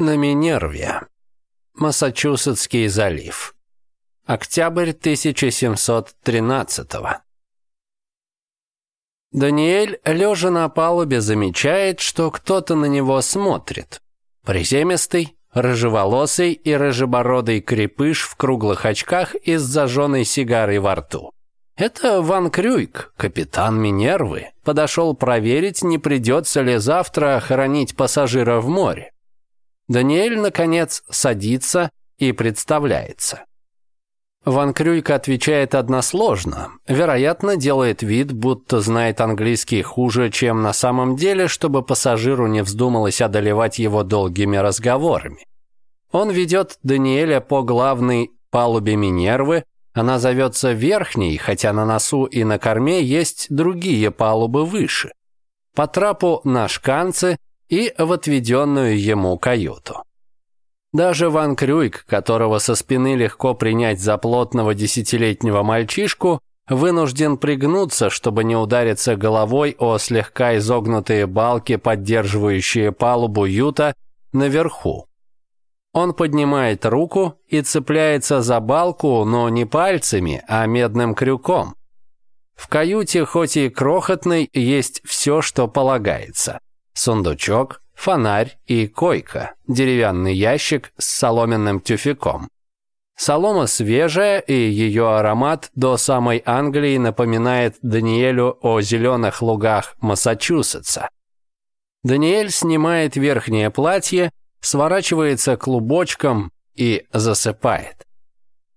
На Минерве. Массачусетский залив. Октябрь 1713 -го. Даниэль, лежа на палубе, замечает, что кто-то на него смотрит. Приземистый, рыжеволосый и рыжебородый крепыш в круглых очках и с зажженной сигарой во рту. Это Ван Крюйк, капитан Минервы, подошел проверить, не придется ли завтра хоронить пассажира в море. Даниэль, наконец, садится и представляется. Ван Крюйка отвечает односложно, вероятно, делает вид, будто знает английский хуже, чем на самом деле, чтобы пассажиру не вздумалось одолевать его долгими разговорами. Он ведет Даниэля по главной палубе Минервы, она зовется верхней, хотя на носу и на корме есть другие палубы выше. По трапу на шканцы, и в отведенную ему каюту. Даже Ван Крюйк, которого со спины легко принять за плотного десятилетнего мальчишку, вынужден пригнуться, чтобы не удариться головой о слегка изогнутые балки, поддерживающие палубу юта, наверху. Он поднимает руку и цепляется за балку, но не пальцами, а медным крюком. В каюте, хоть и крохотной, есть все, что полагается сундучок, фонарь и койка, деревянный ящик с соломенным тюфяком. Солома свежая, и ее аромат до самой Англии напоминает Даниэлю о зеленых лугах Массачусетса. Даниэль снимает верхнее платье, сворачивается клубочком и засыпает.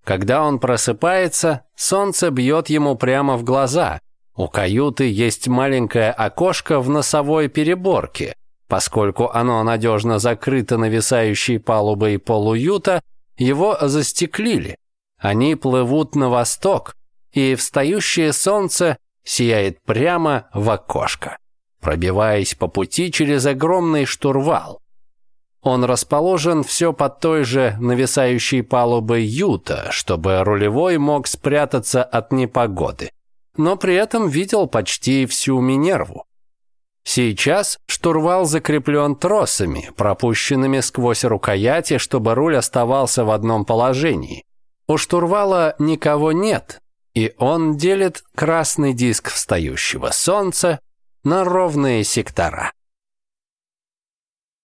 Когда он просыпается, солнце бьет ему прямо в глаза, у каюты есть маленькое окошко в носовой переборке. Поскольку оно надежно закрыто нависающей палубой полуюта, его застеклили. Они плывут на восток, и встающее солнце сияет прямо в окошко, пробиваясь по пути через огромный штурвал. Он расположен все под той же нависающей палубой юта, чтобы рулевой мог спрятаться от непогоды но при этом видел почти всю Минерву. Сейчас штурвал закреплен тросами, пропущенными сквозь рукояти, чтобы руль оставался в одном положении. У штурвала никого нет, и он делит красный диск встающего солнца на ровные сектора.